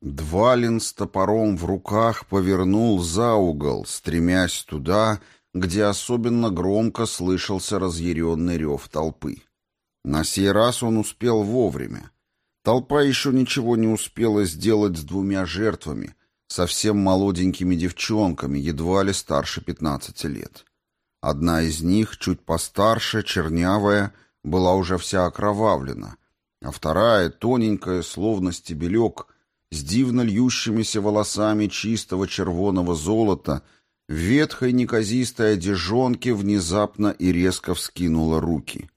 Двалин с топором в руках повернул за угол, стремясь туда, где особенно громко слышался разъяренный рев толпы. На сей раз он успел вовремя. Толпа еще ничего не успела сделать с двумя жертвами, совсем молоденькими девчонками, едва ли старше пятнадцати лет. Одна из них, чуть постарше, чернявая, была уже вся окровавлена, а вторая, тоненькая, словно стебелек, с дивно льющимися волосами чистого червоного золота, в ветхой неказистой одежонке внезапно и резко вскинула руки.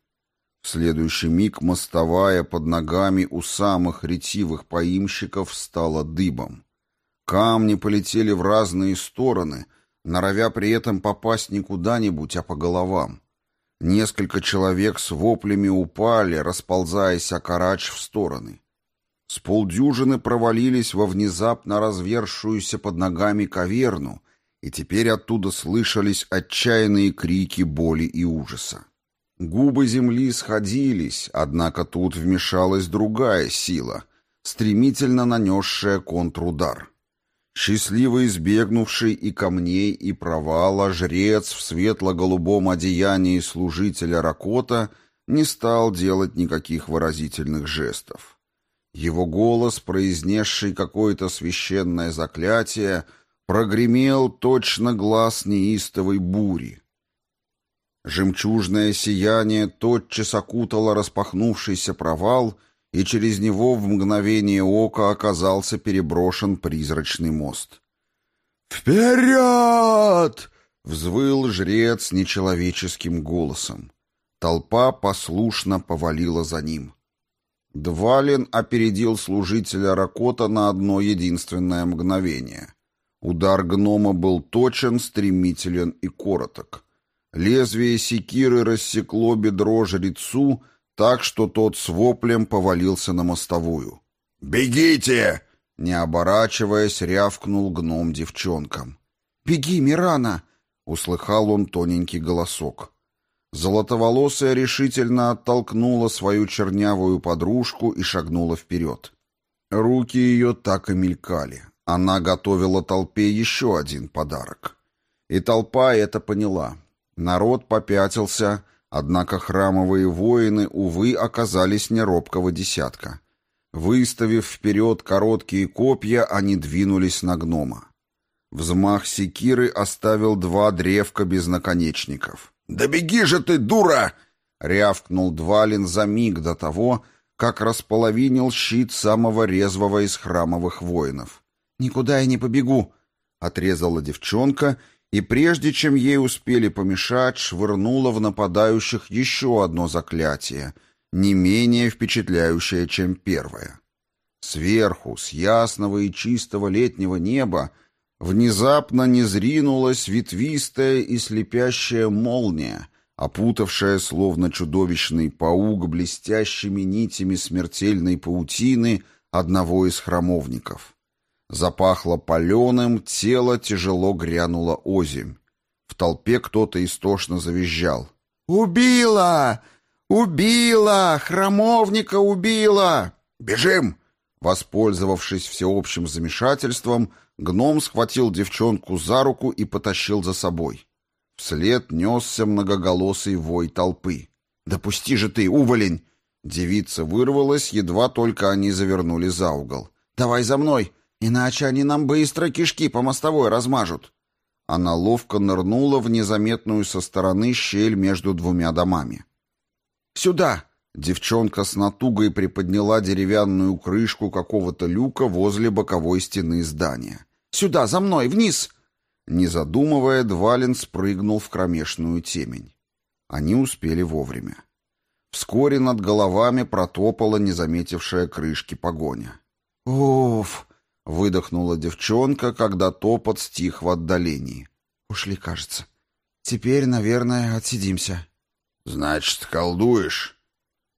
В следующий миг мостовая под ногами у самых ретивых поимщиков стала дыбом. Камни полетели в разные стороны, норовя при этом попасть не куда-нибудь, а по головам. Несколько человек с воплями упали, расползаясь окарач в стороны. С полдюжины провалились во внезапно развершуюся под ногами каверну, и теперь оттуда слышались отчаянные крики боли и ужаса. Губы земли сходились, однако тут вмешалась другая сила, стремительно нанесшая контрудар. Счастливо избегнувший и камней, и провала, жрец в светло-голубом одеянии служителя Ракота не стал делать никаких выразительных жестов. Его голос, произнесший какое-то священное заклятие, прогремел точно глаз неистовой бури. Жемчужное сияние тотчас окутало распахнувшийся провал — и через него в мгновение ока оказался переброшен призрачный мост. «Вперед!» — взвыл жрец нечеловеческим голосом. Толпа послушно повалила за ним. Двалин опередил служителя Ракота на одно единственное мгновение. Удар гнома был точен, стремителен и короток. Лезвие секиры рассекло бедро жрецу, так что тот с воплем повалился на мостовую. «Бегите!» — не оборачиваясь, рявкнул гном девчонкам. «Беги, Мирана!» — услыхал он тоненький голосок. Золотоволосая решительно оттолкнула свою чернявую подружку и шагнула вперед. Руки ее так и мелькали. Она готовила толпе еще один подарок. И толпа это поняла. Народ попятился, Однако храмовые воины, увы, оказались не робкого десятка. Выставив вперед короткие копья, они двинулись на гнома. Взмах секиры оставил два древка без наконечников. «Да беги же ты, дура!» — рявкнул Двалин за миг до того, как располовинил щит самого резвого из храмовых воинов. «Никуда я не побегу!» — отрезала девчонка и прежде чем ей успели помешать, швырнула в нападающих еще одно заклятие, не менее впечатляющее, чем первое. Сверху, с ясного и чистого летнего неба, внезапно не зринулась ветвистая и слепящая молния, опутавшая, словно чудовищный паук, блестящими нитями смертельной паутины одного из храмовников. Запахло паленым, тело тяжело грянуло озимь. В толпе кто-то истошно завизжал. «Убила! Убила! Храмовника убила! Бежим!» Воспользовавшись всеобщим замешательством, гном схватил девчонку за руку и потащил за собой. Вслед несся многоголосый вой толпы. «Допусти же ты, уволень!» Девица вырвалась, едва только они завернули за угол. «Давай за мной! Иначе они нам быстро кишки по мостовой размажут. Она ловко нырнула в незаметную со стороны щель между двумя домами. «Сюда!» Девчонка с натугой приподняла деревянную крышку какого-то люка возле боковой стены здания. «Сюда, за мной, вниз!» Не задумывая, Двалин спрыгнул в кромешную темень. Они успели вовремя. Вскоре над головами протопала незаметившая крышки погоня. «Уф!» Выдохнула девчонка, когда топот стих в отдалении. Ушли, кажется. Теперь, наверное, отсидимся. Значит, колдуешь?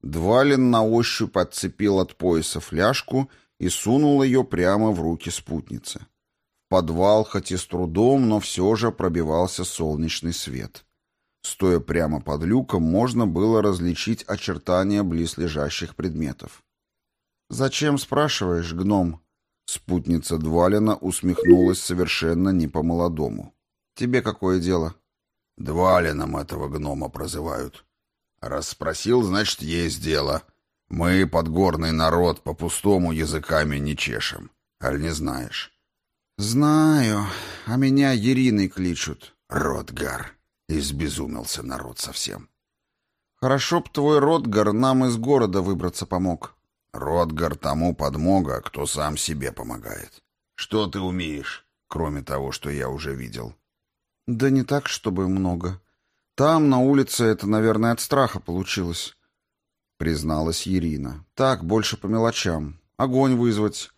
Двалин на ощупь отцепил от пояса фляжку и сунул ее прямо в руки спутницы. В подвал, хоть и с трудом, но все же пробивался солнечный свет. Стоя прямо под люком, можно было различить очертания близлежащих предметов. «Зачем спрашиваешь, гном?» Спутница Двалина усмехнулась совершенно не по-молодому. «Тебе какое дело?» «Двалином этого гнома прозывают. Раз спросил, значит, есть дело. Мы, подгорный народ, по-пустому языками не чешем. Аль не знаешь?» «Знаю. А меня Ериной кличут». «Ротгар». Избезумился народ совсем. «Хорошо б твой Ротгар нам из города выбраться помог». «Ротгар тому подмога, кто сам себе помогает. Что ты умеешь, кроме того, что я уже видел?» «Да не так, чтобы много. Там, на улице, это, наверное, от страха получилось», — призналась Ирина. «Так, больше по мелочам. Огонь вызвать,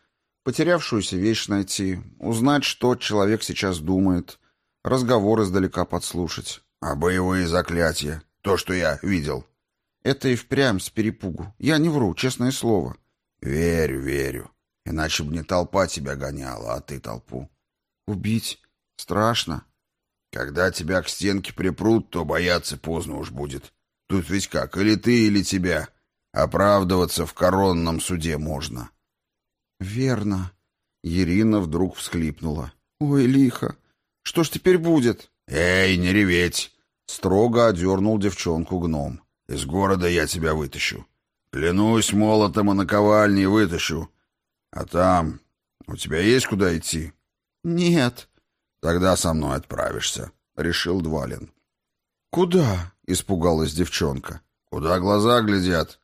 потерявшуюся вещь найти, узнать, что человек сейчас думает, разговор издалека подслушать». «А боевые заклятия? То, что я видел?» Это и впрямь с перепугу. Я не вру, честное слово. Верю, верю. Иначе бы не толпа тебя гоняла, а ты толпу. Убить? Страшно. Когда тебя к стенке припрут, то бояться поздно уж будет. Тут ведь как, или ты, или тебя. Оправдываться в коронном суде можно. Верно. Ирина вдруг всхлипнула. Ой, лихо. Что ж теперь будет? Эй, не реветь. Строго одернул девчонку гном. Из города я тебя вытащу. Клянусь молотом и наковальней вытащу. А там... У тебя есть куда идти? Нет. Тогда со мной отправишься, — решил Двалин. Куда? — испугалась девчонка. Куда глаза глядят?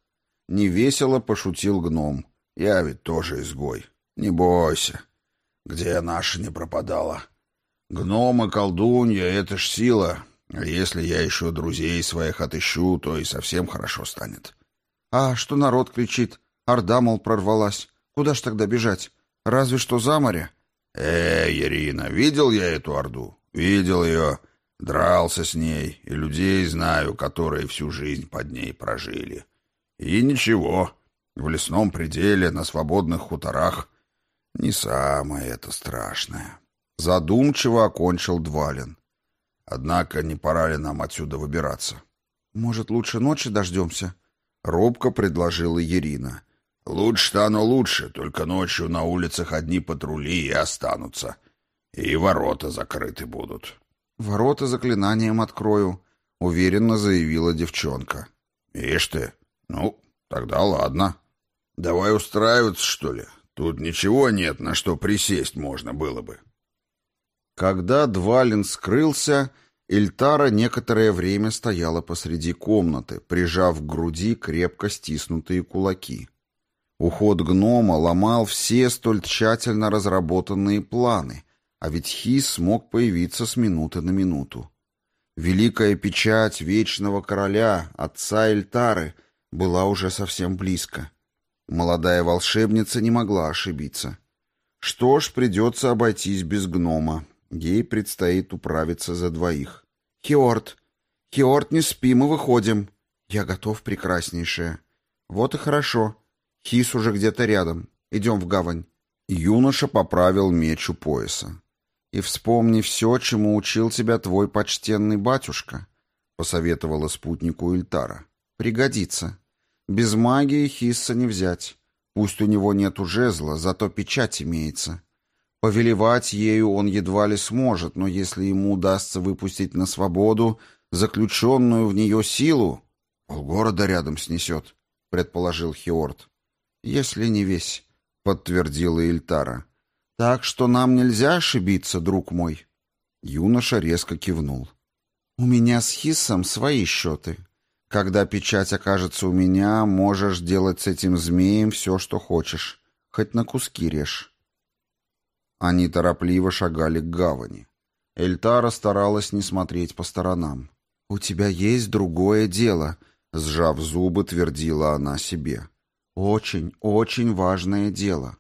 Невесело пошутил гном. Я ведь тоже изгой. Не бойся. Где наша не пропадала? Гном и колдунья — это ж сила. А если я еще друзей своих отыщу, то и совсем хорошо станет. А что народ кричит? Орда, мол, прорвалась. Куда ж тогда бежать? Разве что за море? Э, Ирина, видел я эту орду? Видел ее. Дрался с ней. И людей знаю, которые всю жизнь под ней прожили. И ничего. В лесном пределе, на свободных хуторах. Не самое это страшное. Задумчиво окончил Двалин. Однако не пора ли нам отсюда выбираться? Может, лучше ночи дождемся? Робко предложила Ирина. Лучше-то оно лучше, только ночью на улицах одни патрули и останутся. И ворота закрыты будут. Ворота заклинанием открою, уверенно заявила девчонка. Ишь ты, ну, тогда ладно. Давай устраиваться, что ли? Тут ничего нет, на что присесть можно было бы. Когда Двалин скрылся, Эльтара некоторое время стояла посреди комнаты, прижав к груди крепко стиснутые кулаки. Уход гнома ломал все столь тщательно разработанные планы, а ведь Хис смог появиться с минуты на минуту. Великая печать Вечного Короля, отца Эльтары, была уже совсем близко. Молодая волшебница не могла ошибиться. Что ж, придется обойтись без гнома, Ей предстоит управиться за двоих. «Хиорт! Хиорт, не спи, мы выходим!» «Я готов, прекраснейшая!» «Вот и хорошо. Хис уже где-то рядом. Идем в гавань». Юноша поправил меч у пояса. «И вспомни все, чему учил тебя твой почтенный батюшка», — посоветовала спутнику Ильтара. «Пригодится. Без магии Хисса не взять. Пусть у него нет жезла, зато печать имеется. Повелевать ею он едва ли сможет, но если ему удастся выпустить на свободу заключенную в нее силу, полгорода рядом снесет, — предположил Хиорт. — Если не весь, — подтвердила Ильтара. — Так что нам нельзя ошибиться, друг мой. Юноша резко кивнул. — У меня с Хиссом свои счеты. Когда печать окажется у меня, можешь делать с этим змеем все, что хочешь. Хоть на куски режь. Они торопливо шагали к гавани. Эльтара старалась не смотреть по сторонам. «У тебя есть другое дело», — сжав зубы, твердила она себе. «Очень, очень важное дело».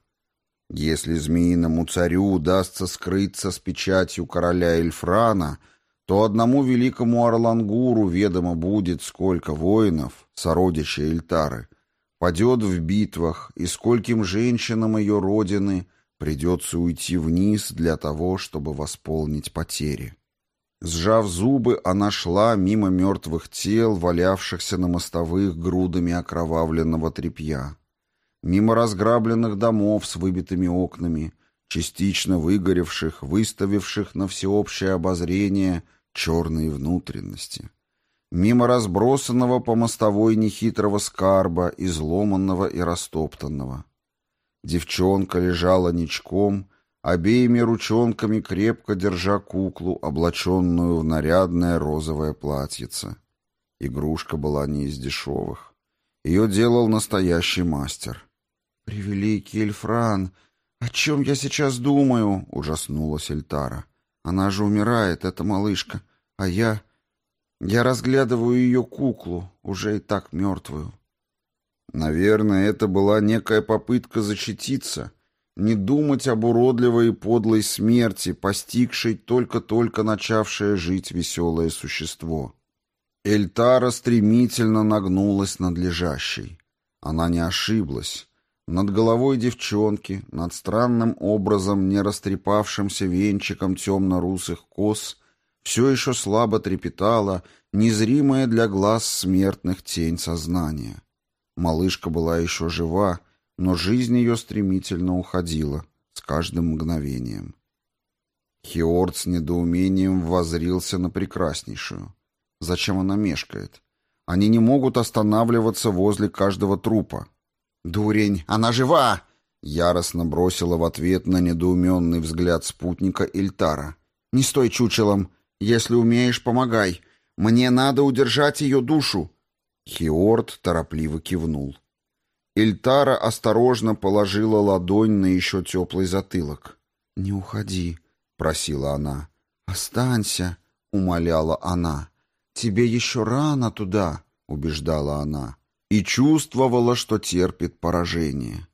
Если змеиному царю удастся скрыться с печатью короля Эльфрана, то одному великому Орлангуру ведомо будет, сколько воинов, сородичей Эльтары, падет в битвах, и скольким женщинам ее родины Придется уйти вниз для того, чтобы восполнить потери. Сжав зубы, она шла мимо мертвых тел, валявшихся на мостовых грудами окровавленного тряпья. Мимо разграбленных домов с выбитыми окнами, частично выгоревших, выставивших на всеобщее обозрение черные внутренности. Мимо разбросанного по мостовой нехитрого скарба, изломанного и растоптанного. Девчонка лежала ничком, обеими ручонками крепко держа куклу, облаченную в нарядное розовое платьице. Игрушка была не из дешевых. Ее делал настоящий мастер. «Превеликий Эльфран, о чем я сейчас думаю?» — ужаснулась Эльтара. «Она же умирает, эта малышка, а я... Я разглядываю ее куклу, уже и так мертвую». Наверное, это была некая попытка защититься — не думать об уродливой и подлой смерти, постигшей только-только начавшее жить веселое существо. Эльтара стремительно нагнулась над лежащей. Она не ошиблась. Над головой девчонки, над странным образом не растрепавшимся венчиком темно-русых кос, все еще слабо трепетала незримая для глаз смертных тень сознания. Малышка была еще жива, но жизнь ее стремительно уходила с каждым мгновением. Хиорд с недоумением возрился на прекраснейшую. Зачем она мешкает? Они не могут останавливаться возле каждого трупа. «Дурень, она жива!» Яростно бросила в ответ на недоуменный взгляд спутника Ильтара. «Не стой чучелом! Если умеешь, помогай! Мне надо удержать ее душу!» Хиорд торопливо кивнул. Ильтара осторожно положила ладонь на еще теплый затылок. «Не уходи», — просила она. «Останься», — умоляла она. «Тебе еще рано туда», — убеждала она. И чувствовала, что терпит поражение.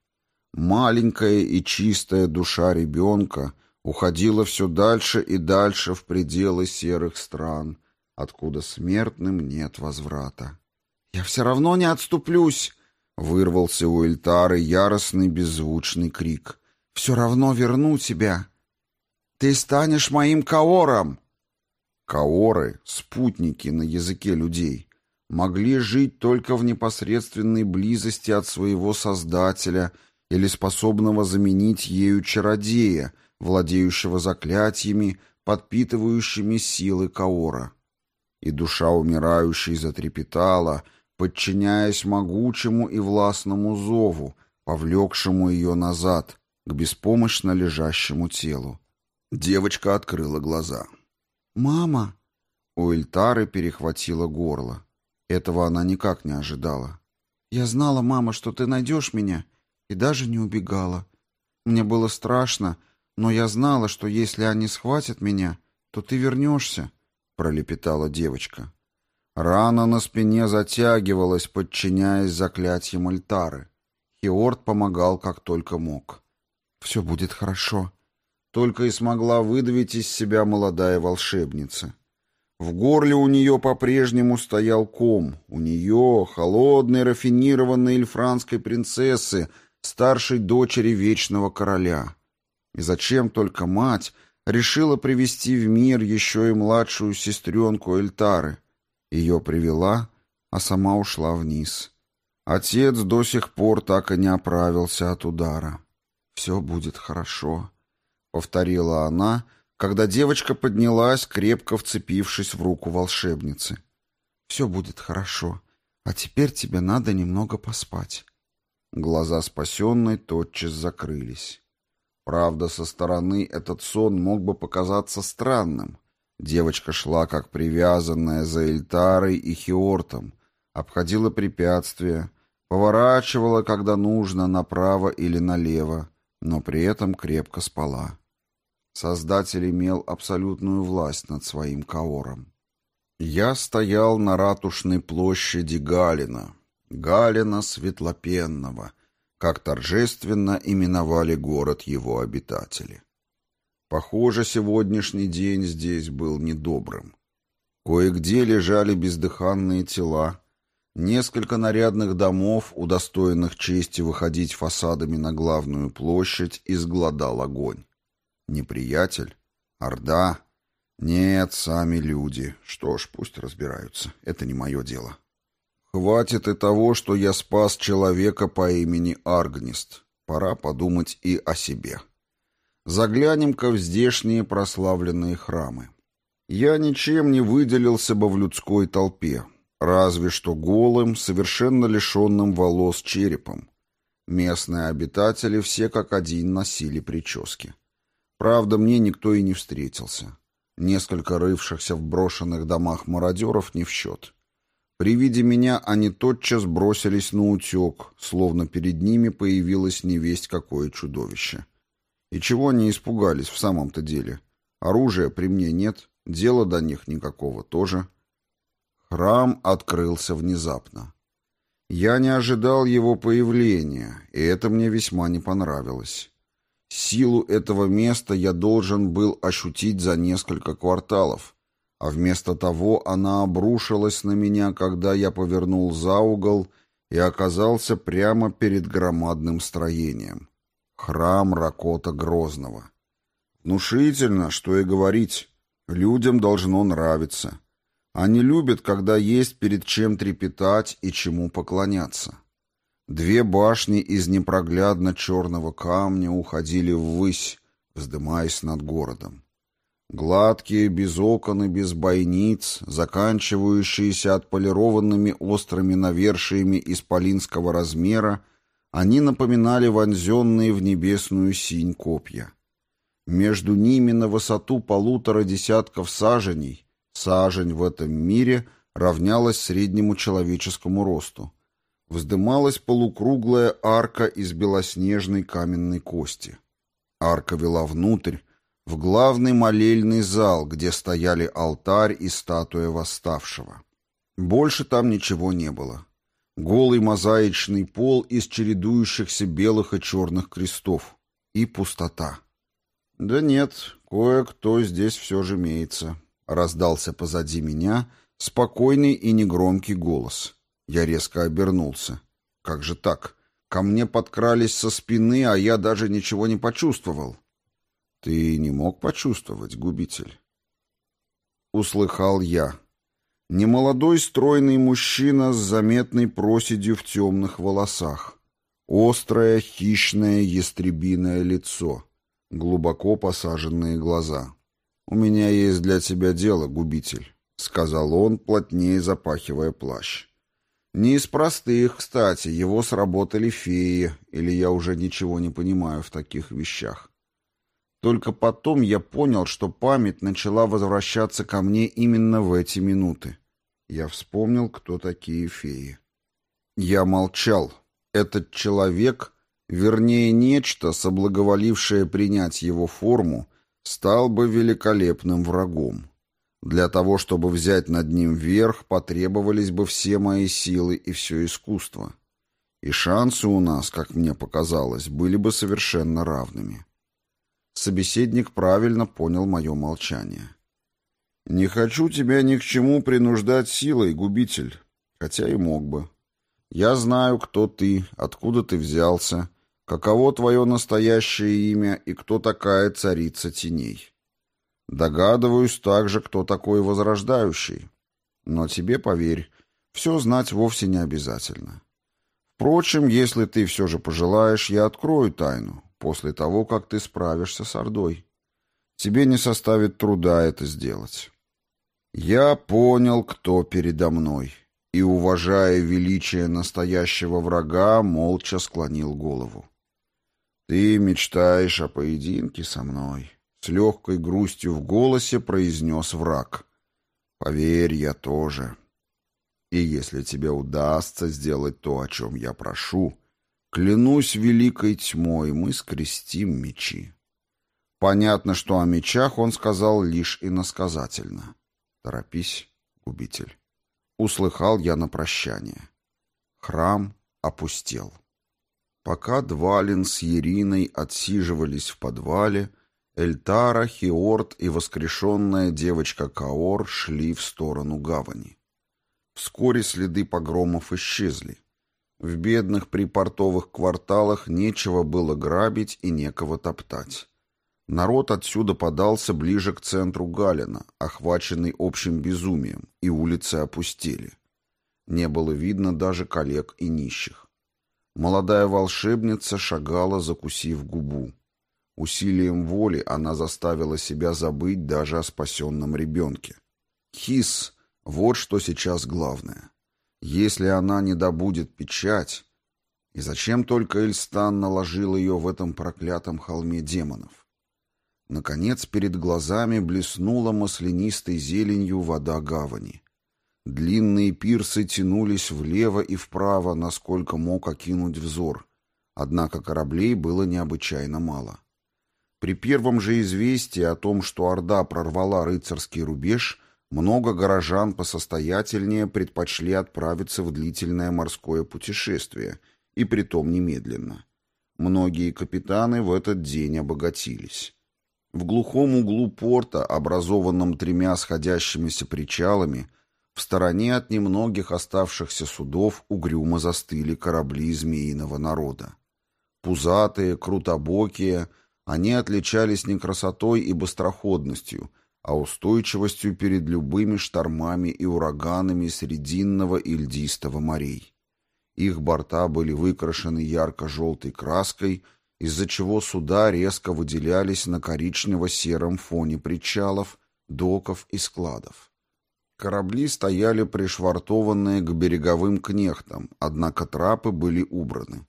Маленькая и чистая душа ребенка уходила все дальше и дальше в пределы серых стран, откуда смертным нет возврата. «Я все равно не отступлюсь», Вырвался у Эльтары яростный беззвучный крик. «Все равно верну тебя! Ты станешь моим Каором!» Каоры, спутники на языке людей, могли жить только в непосредственной близости от своего Создателя или способного заменить ею чародея, владеющего заклятиями, подпитывающими силы Каора. И душа умирающей затрепетала — подчиняясь могучему и властному зову, повлекшему ее назад, к беспомощно лежащему телу. Девочка открыла глаза. «Мама!» У Эльтары перехватило горло. Этого она никак не ожидала. «Я знала, мама, что ты найдешь меня, и даже не убегала. Мне было страшно, но я знала, что если они схватят меня, то ты вернешься», — пролепетала девочка. Рана на спине затягивалась, подчиняясь заклятиям Альтары. Хиорд помогал как только мог. «Все будет хорошо», — только и смогла выдавить из себя молодая волшебница. В горле у нее по-прежнему стоял ком. У нее, холодной, рафинированной эльфранской принцессы, старшей дочери Вечного Короля. И зачем только мать решила привести в мир еще и младшую сестренку Эльтары — ее привела, а сама ушла вниз. Отец до сих пор так и не оправился от удара. «Все будет хорошо», — повторила она, когда девочка поднялась, крепко вцепившись в руку волшебницы. «Все будет хорошо, а теперь тебе надо немного поспать». Глаза спасенной тотчас закрылись. Правда, со стороны этот сон мог бы показаться странным — Девочка шла как привязанная за Эльтарой и Хиортом, обходила препятствия, поворачивала, когда нужно, направо или налево, но при этом крепко спала. Создатель имел абсолютную власть над своим Каором. Я стоял на ратушной площади Галина, Галина Светлопенного, как торжественно именовали город его обитатели. Похоже, сегодняшний день здесь был недобрым. Кое-где лежали бездыханные тела. Несколько нарядных домов, удостоенных чести выходить фасадами на главную площадь, изгладал огонь. Неприятель? Орда? Нет, сами люди. Что ж, пусть разбираются. Это не мое дело. Хватит и того, что я спас человека по имени Аргнист. Пора подумать и о себе. Заглянем-ка в здешние прославленные храмы. Я ничем не выделился бы в людской толпе, разве что голым, совершенно лишенным волос черепом. Местные обитатели все как один носили прически. Правда, мне никто и не встретился. Несколько рывшихся в брошенных домах мародеров не в счет. При виде меня они тотчас бросились на утек, словно перед ними появилось невесть какое чудовище. И чего они испугались в самом-то деле? Оружия при мне нет, дела до них никакого тоже. Храм открылся внезапно. Я не ожидал его появления, и это мне весьма не понравилось. Силу этого места я должен был ощутить за несколько кварталов, а вместо того она обрушилась на меня, когда я повернул за угол и оказался прямо перед громадным строением. Храм Ракота Грозного. Внушительно, что и говорить. Людям должно нравиться. Они любят, когда есть перед чем трепетать и чему поклоняться. Две башни из непроглядно черного камня уходили ввысь, вздымаясь над городом. Гладкие, без окон и без бойниц, заканчивающиеся отполированными острыми навершиями исполинского размера, они напоминали вонзенные в небесную синь копья. Между ними на высоту полутора десятков саженей Сажень в этом мире равнялась среднему человеческому росту. Вздымалась полукруглая арка из белоснежной каменной кости. Арка вела внутрь, в главный молельный зал, где стояли алтарь и статуя восставшего. Больше там ничего не было. Голый мозаичный пол из чередующихся белых и черных крестов. И пустота. Да нет, кое-кто здесь все же имеется. Раздался позади меня спокойный и негромкий голос. Я резко обернулся. Как же так? Ко мне подкрались со спины, а я даже ничего не почувствовал. Ты не мог почувствовать, губитель? Услыхал я. Немолодой стройный мужчина с заметной проседью в темных волосах. Острое, хищное, ястребиное лицо. Глубоко посаженные глаза. «У меня есть для тебя дело, губитель», — сказал он, плотнее запахивая плащ. «Не из простых, кстати, его сработали феи, или я уже ничего не понимаю в таких вещах. Только потом я понял, что память начала возвращаться ко мне именно в эти минуты. Я вспомнил, кто такие феи. Я молчал. Этот человек, вернее, нечто, соблаговолившее принять его форму, стал бы великолепным врагом. Для того, чтобы взять над ним верх, потребовались бы все мои силы и все искусство. И шансы у нас, как мне показалось, были бы совершенно равными. Собеседник правильно понял мое молчание. «Не хочу тебя ни к чему принуждать силой, губитель, хотя и мог бы. Я знаю, кто ты, откуда ты взялся, Каково твое настоящее имя и кто такая царица теней? Догадываюсь также, кто такой возрождающий. Но тебе, поверь, все знать вовсе не обязательно. Впрочем, если ты все же пожелаешь, я открою тайну после того, как ты справишься с Ордой. Тебе не составит труда это сделать. Я понял, кто передо мной, и, уважая величие настоящего врага, молча склонил голову. «Ты мечтаешь о поединке со мной», — с легкой грустью в голосе произнес враг. «Поверь, я тоже. И если тебе удастся сделать то, о чем я прошу, клянусь великой тьмой, мы скрестим мечи». Понятно, что о мечах он сказал лишь иносказательно. «Торопись, губитель». Услыхал я на прощание. Храм опустел. Пока Двалин с Ериной отсиживались в подвале, Эльтара, Хиорт и воскрешенная девочка Каор шли в сторону гавани. Вскоре следы погромов исчезли. В бедных припортовых кварталах нечего было грабить и некого топтать. Народ отсюда подался ближе к центру Галина, охваченный общим безумием, и улицы опустели. Не было видно даже коллег и нищих. Молодая волшебница шагала, закусив губу. Усилием воли она заставила себя забыть даже о спасенном ребенке. Хис — вот что сейчас главное. Если она не добудет печать... И зачем только Эльстан наложил ее в этом проклятом холме демонов? Наконец перед глазами блеснула маслянистой зеленью вода гавани. Длинные пирсы тянулись влево и вправо, насколько мог окинуть взор, однако кораблей было необычайно мало. При первом же известии о том, что Орда прорвала рыцарский рубеж, много горожан посостоятельнее предпочли отправиться в длительное морское путешествие, и притом немедленно. Многие капитаны в этот день обогатились. В глухом углу порта, образованном тремя сходящимися причалами, в стороне от немногих оставшихся судов угрюмо застыли корабли змеиного народа. Пузатые, крутобокие, они отличались не красотой и быстроходностью, а устойчивостью перед любыми штормами и ураганами Срединного и Льдистого морей. Их борта были выкрашены ярко-желтой краской, из-за чего суда резко выделялись на коричнево-сером фоне причалов, доков и складов. Корабли стояли пришвартованные к береговым кнехтам, однако трапы были убраны.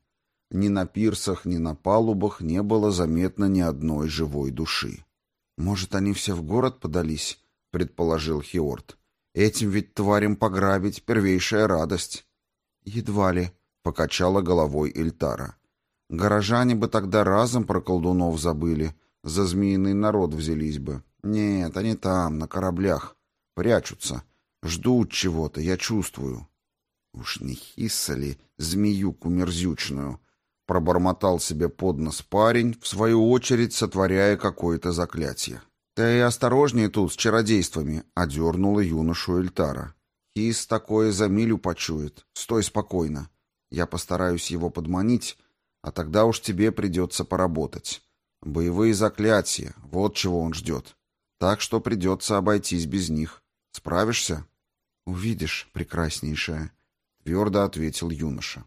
Ни на пирсах, ни на палубах не было заметно ни одной живой души. «Может, они все в город подались?» — предположил Хиорт. «Этим ведь тварям пограбить — первейшая радость». «Едва ли», — покачала головой Эльтара. «Горожане бы тогда разом про колдунов забыли, за змеиный народ взялись бы. Нет, они там, на кораблях. Прячутся. Ждут чего-то, я чувствую. Уж не хиссали змеюку мерзючную. Пробормотал себе под нос парень, в свою очередь сотворяя какое-то заклятие. «Ты осторожнее тут с чародействами», — одернула юношу Эльтара. «Хис такое за милю почует. Стой спокойно. Я постараюсь его подманить, а тогда уж тебе придется поработать. Боевые заклятия, вот чего он ждет. Так что придется обойтись без них. Справишься? Увидишь, прекраснейшая, твердо ответил юноша.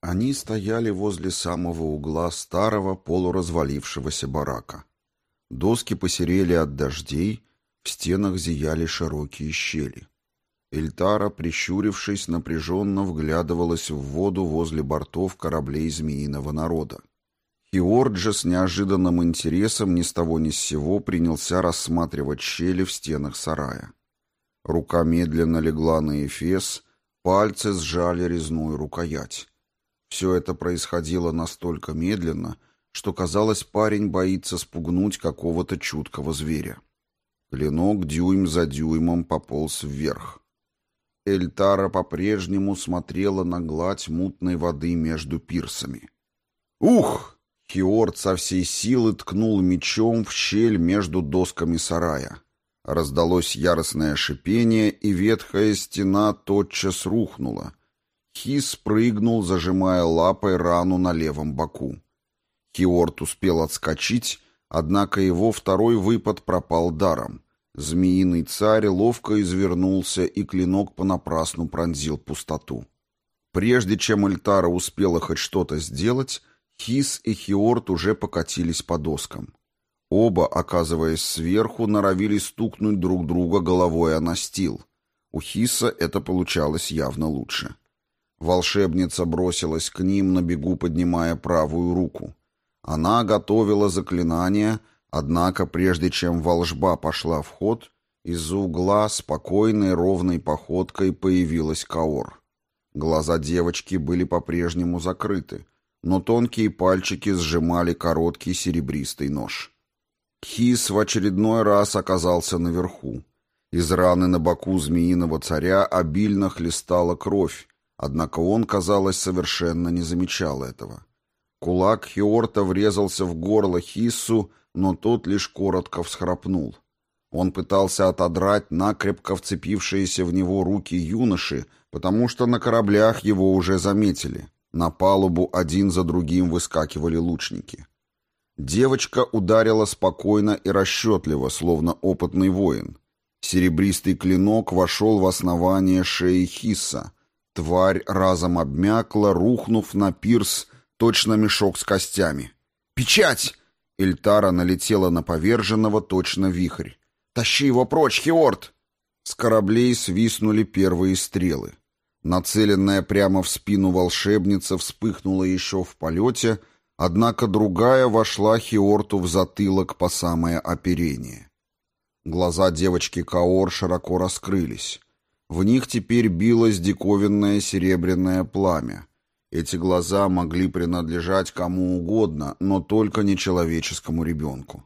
Они стояли возле самого угла старого полуразвалившегося барака. Доски посерели от дождей, в стенах зияли широкие щели. Эльтара, прищурившись, напряженно вглядывалась в воду возле бортов кораблей змеиного народа. Хиорджа с неожиданным интересом ни с того ни с сего принялся рассматривать щели в стенах сарая. Рука медленно легла на эфес, пальцы сжали резную рукоять. Все это происходило настолько медленно, что, казалось, парень боится спугнуть какого-то чуткого зверя. Клинок дюйм за дюймом пополз вверх. Эльтара по-прежнему смотрела на гладь мутной воды между пирсами. «Ух!» — Хиорд со всей силы ткнул мечом в щель между досками сарая. Раздалось яростное шипение, и ветхая стена тотчас рухнула. Хис прыгнул, зажимая лапой рану на левом боку. Хиорт успел отскочить, однако его второй выпад пропал даром. Змеиный царь ловко извернулся, и клинок понапрасну пронзил пустоту. Прежде чем Эльтара успела хоть что-то сделать, Хис и Хиорт уже покатились по доскам. Оба, оказываясь сверху, норовили стукнуть друг друга головой о настил. У Хиса это получалось явно лучше. Волшебница бросилась к ним, на бегу поднимая правую руку. Она готовила заклинание, однако прежде чем волжба пошла в ход, из-за угла спокойной ровной походкой появилась Каор. Глаза девочки были по-прежнему закрыты, но тонкие пальчики сжимали короткий серебристый нож. Хис в очередной раз оказался наверху. Из раны на боку змеиного царя обильно хлестала кровь, однако он, казалось, совершенно не замечал этого. Кулак Хиорта врезался в горло Хиссу, но тот лишь коротко всхрапнул. Он пытался отодрать накрепко вцепившиеся в него руки юноши, потому что на кораблях его уже заметили. На палубу один за другим выскакивали лучники. Девочка ударила спокойно и расчетливо, словно опытный воин. Серебристый клинок вошел в основание шеи Хисса. Тварь разом обмякла, рухнув на пирс, точно мешок с костями. «Печать!» Эльтара налетела на поверженного точно вихрь. «Тащи его прочь, Хиорт!» С кораблей свистнули первые стрелы. Нацеленная прямо в спину волшебница вспыхнула еще в полете, однако другая вошла Хиорту в затылок по самое оперение. Глаза девочки Каор широко раскрылись. В них теперь билось диковинное серебряное пламя. Эти глаза могли принадлежать кому угодно, но только не человеческому ребенку.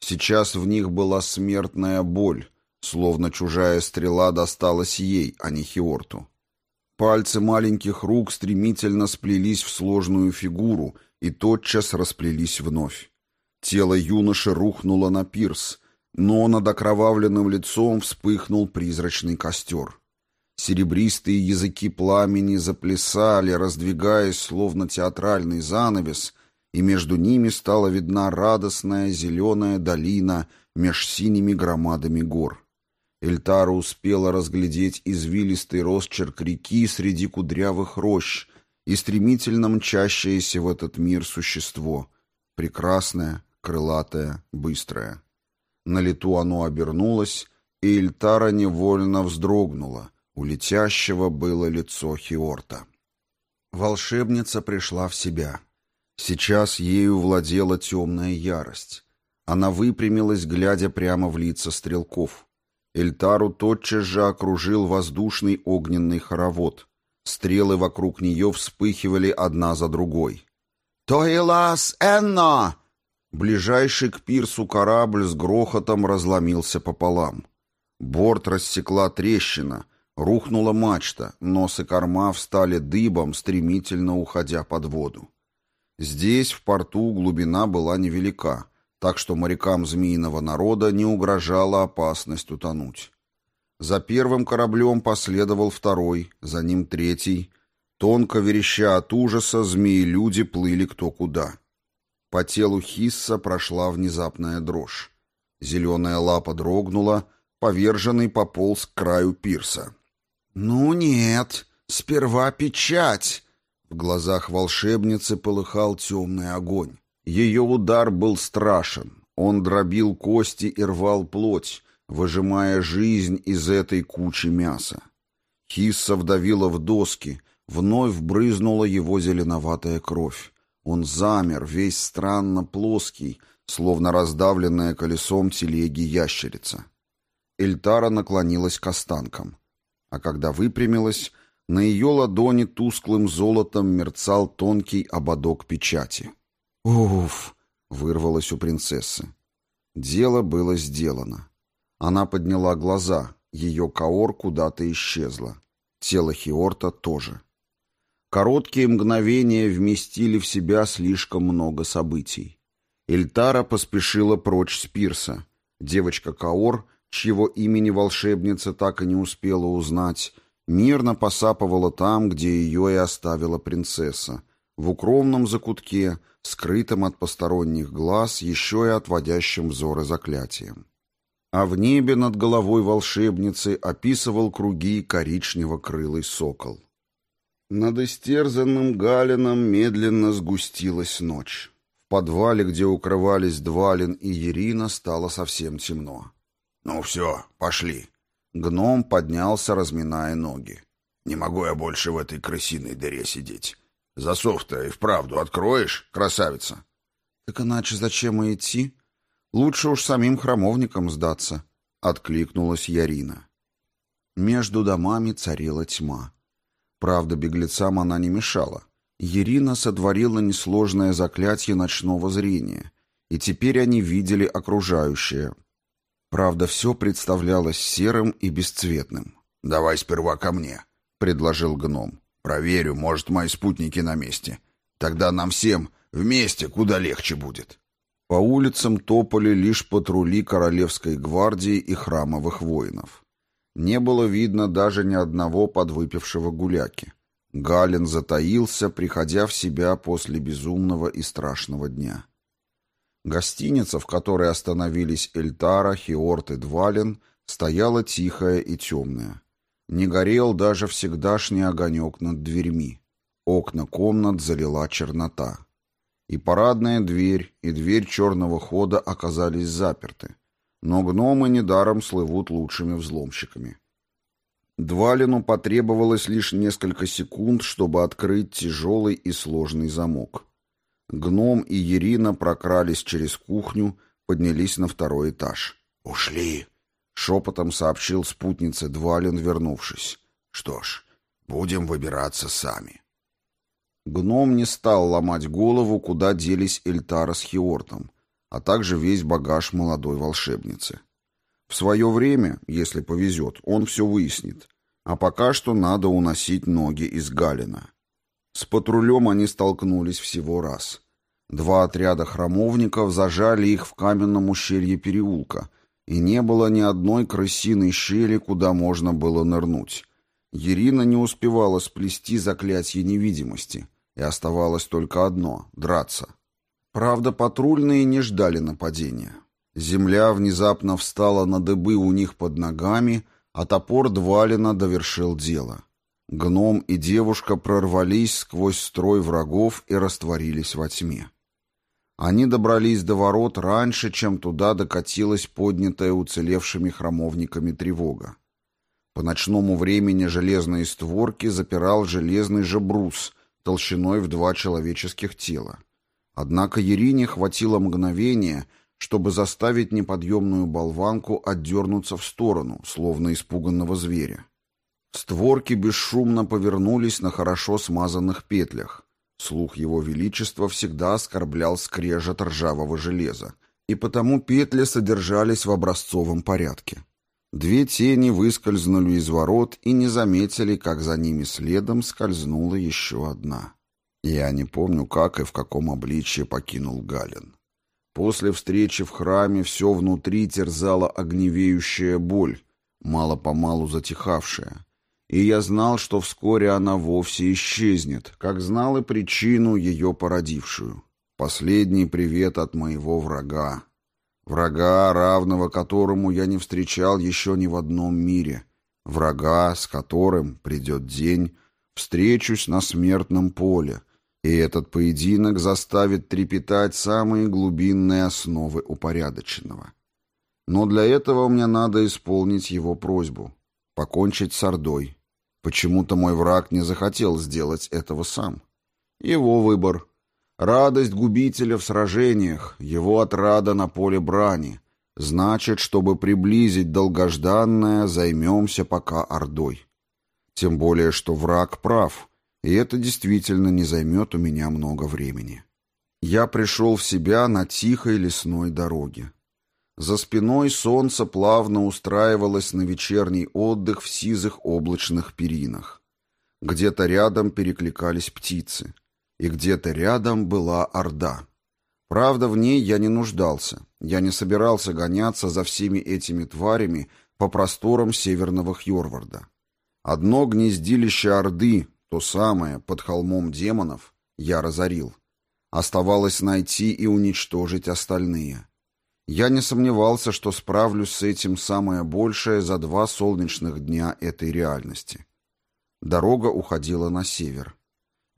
Сейчас в них была смертная боль, словно чужая стрела досталась ей, а не Хиорту. Пальцы маленьких рук стремительно сплелись в сложную фигуру и тотчас расплелись вновь. Тело юноши рухнуло на пирс, но над окровавленным лицом вспыхнул призрачный костер. Серебристые языки пламени заплясали, раздвигаясь, словно театральный занавес, и между ними стала видна радостная зеленая долина меж синими громадами гор. Эльтара успела разглядеть извилистый росчерк реки среди кудрявых рощ и стремительно мчащееся в этот мир существо. Прекрасное, крылатое, быстрое. На лету оно обернулось, и Эльтара невольно вздрогнула. У летящего было лицо Хиорта. Волшебница пришла в себя. Сейчас ею владела темная ярость. Она выпрямилась, глядя прямо в лица стрелков. Эльтару тотчас же окружил воздушный огненный хоровод. Стрелы вокруг нее вспыхивали одна за другой. «Тоилас Энно!» Ближайший к пирсу корабль с грохотом разломился пополам. Борт рассекла трещина, рухнула мачта, нос и корма встали дыбом, стремительно уходя под воду. Здесь, в порту, глубина была невелика — так что морякам змеиного народа не угрожала опасность утонуть. За первым кораблем последовал второй, за ним третий. Тонко вереща от ужаса, змеи-люди плыли кто куда. По телу Хисса прошла внезапная дрожь. Зеленая лапа дрогнула, поверженный пополз к краю пирса. «Ну нет, сперва печать!» В глазах волшебницы полыхал темный огонь. Ее удар был страшен. Он дробил кости и рвал плоть, выжимая жизнь из этой кучи мяса. Хисса вдавила в доски, вновь брызнула его зеленоватая кровь. Он замер, весь странно плоский, словно раздавленная колесом телеги ящерица. Эльтара наклонилась к останкам. А когда выпрямилась, на ее ладони тусклым золотом мерцал тонкий ободок печати. «Уф!» — вырвалось у принцессы. Дело было сделано. Она подняла глаза, ее каор куда-то исчезла. Тело Хиорта тоже. Короткие мгновения вместили в себя слишком много событий. Эльтара поспешила прочь с пирса. Девочка Каор, чьего имени волшебница так и не успела узнать, мирно посапывала там, где ее и оставила принцесса, в укромном закутке, скрытым от посторонних глаз, еще и отводящим взоры заклятием. А в небе над головой волшебницы описывал круги коричнево-крылый сокол. Над истерзанным галином медленно сгустилась ночь. В подвале, где укрывались Двалин и Ирина, стало совсем темно. «Ну все, пошли». Гном поднялся, разминая ноги. «Не могу я больше в этой крысиной дыре сидеть. Засов-то и вправду откроешь, красавица? Так иначе зачем и идти? Лучше уж самим храмовникам сдаться, откликнулась Ярина. Между домами царила тьма. Правда, беглецам она не мешала. Ирина сотворила несложное заклятие ночного зрения, и теперь они видели окружающее. Правда, все представлялось серым и бесцветным. «Давай сперва ко мне», — предложил гном. Проверю, может, мои спутники на месте. Тогда нам всем вместе куда легче будет. По улицам топали лишь патрули Королевской гвардии и храмовых воинов. Не было видно даже ни одного подвыпившего гуляки. Галин затаился, приходя в себя после безумного и страшного дня. Гостиница, в которой остановились Эльтара, Хиорт и Двалин, стояла тихая и темная. Не горел даже всегдашний огонек над дверьми. Окна комнат залила чернота. И парадная дверь, и дверь черного хода оказались заперты. Но гномы недаром слывут лучшими взломщиками. Двалину потребовалось лишь несколько секунд, чтобы открыть тяжелый и сложный замок. Гном и Ирина прокрались через кухню, поднялись на второй этаж. «Ушли!» — шепотом сообщил спутнице Двалин, вернувшись. «Что ж, будем выбираться сами». Гном не стал ломать голову, куда делись Эльтара с Хиортом, а также весь багаж молодой волшебницы. В свое время, если повезет, он все выяснит. А пока что надо уносить ноги из Галина. С патрулем они столкнулись всего раз. Два отряда храмовников зажали их в каменном ущелье переулка, и не было ни одной крысиной щели, куда можно было нырнуть. Ирина не успевала сплести заклятие невидимости, и оставалось только одно — драться. Правда, патрульные не ждали нападения. Земля внезапно встала на дыбы у них под ногами, а топор Двалина довершил дело. Гном и девушка прорвались сквозь строй врагов и растворились во тьме. Они добрались до ворот раньше, чем туда докатилась поднятая уцелевшими храмовниками тревога. По ночному времени железные створки запирал железный же брус толщиной в два человеческих тела. Однако Ерине хватило мгновения, чтобы заставить неподъемную болванку отдернуться в сторону, словно испуганного зверя. Створки бесшумно повернулись на хорошо смазанных петлях. Слух его величества всегда оскорблял скрежет ржавого железа, и потому петли содержались в образцовом порядке. Две тени выскользнули из ворот и не заметили, как за ними следом скользнула еще одна. Я не помню, как и в каком обличье покинул Галин. После встречи в храме все внутри терзала огневеющая боль, мало-помалу затихавшая. И я знал, что вскоре она вовсе исчезнет, как знал и причину ее породившую. Последний привет от моего врага. Врага, равного которому я не встречал еще ни в одном мире. Врага, с которым придет день, встречусь на смертном поле, и этот поединок заставит трепетать самые глубинные основы упорядоченного. Но для этого мне надо исполнить его просьбу — покончить с Ордой. Почему-то мой враг не захотел сделать этого сам. Его выбор. Радость губителя в сражениях, его отрада на поле брани. Значит, чтобы приблизить долгожданное, займемся пока Ордой. Тем более, что враг прав — и это действительно не займет у меня много времени. Я пришел в себя на тихой лесной дороге. За спиной солнце плавно устраивалось на вечерний отдых в сизых облачных перинах. Где-то рядом перекликались птицы, и где-то рядом была орда. Правда, в ней я не нуждался. Я не собирался гоняться за всеми этими тварями по просторам северного Хьорварда. Одно гнездилище Орды, то самое, под холмом демонов, я разорил. Оставалось найти и уничтожить остальные. Я не сомневался, что справлюсь с этим самое большее за два солнечных дня этой реальности. Дорога уходила на север.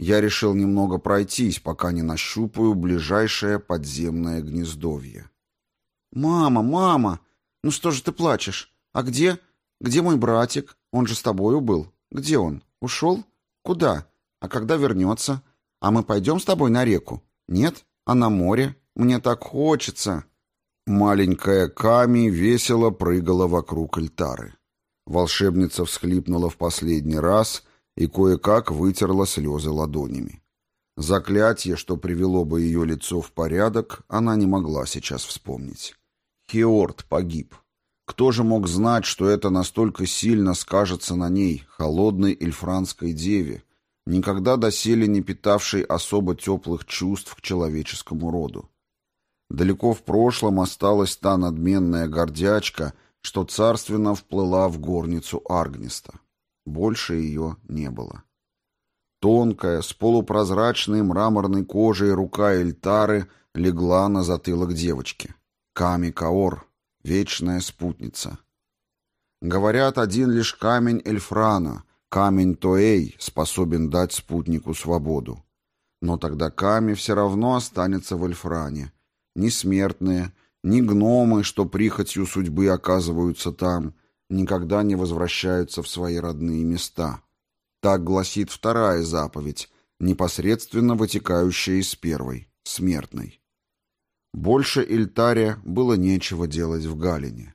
Я решил немного пройтись, пока не нащупаю ближайшее подземное гнездовье. «Мама, мама! Ну что же ты плачешь? А где? Где мой братик? Он же с тобою был. Где он? Ушел?» «Куда? А когда вернется? А мы пойдем с тобой на реку? Нет? А на море? Мне так хочется!» Маленькая Ками весело прыгала вокруг альтары. Волшебница всхлипнула в последний раз и кое-как вытерла слезы ладонями. Заклятие, что привело бы ее лицо в порядок, она не могла сейчас вспомнить. Хеорт погиб. Кто же мог знать, что это настолько сильно скажется на ней, холодной эльфранской деве, никогда доселе не питавшей особо теплых чувств к человеческому роду? Далеко в прошлом осталась та надменная гордячка, что царственно вплыла в горницу Аргниста. Больше ее не было. Тонкая, с полупрозрачной мраморной кожей рука Эльтары легла на затылок девочки. Ками Каор, вечная спутница. Говорят, один лишь камень Эльфрана, камень Тоэй, способен дать спутнику свободу. Но тогда Ками все равно останется в Эльфране. Ни смертные, ни гномы, что прихотью судьбы оказываются там, никогда не возвращаются в свои родные места. Так гласит вторая заповедь, непосредственно вытекающая из первой, смертной. Больше Ильтаре было нечего делать в Галине.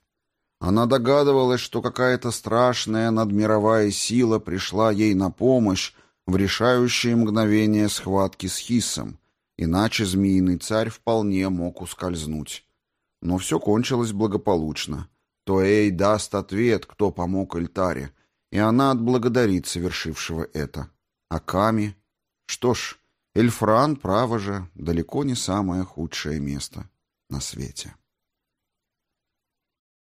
Она догадывалась, что какая-то страшная надмировая сила пришла ей на помощь в решающее мгновение схватки с Хисом, иначе змеиный царь вполне мог ускользнуть. Но все кончилось благополучно. Тоэй даст ответ, кто помог Эльтаре, и она отблагодарит совершившего это. А Ками... Что ж, Эльфран, право же, далеко не самое худшее место на свете.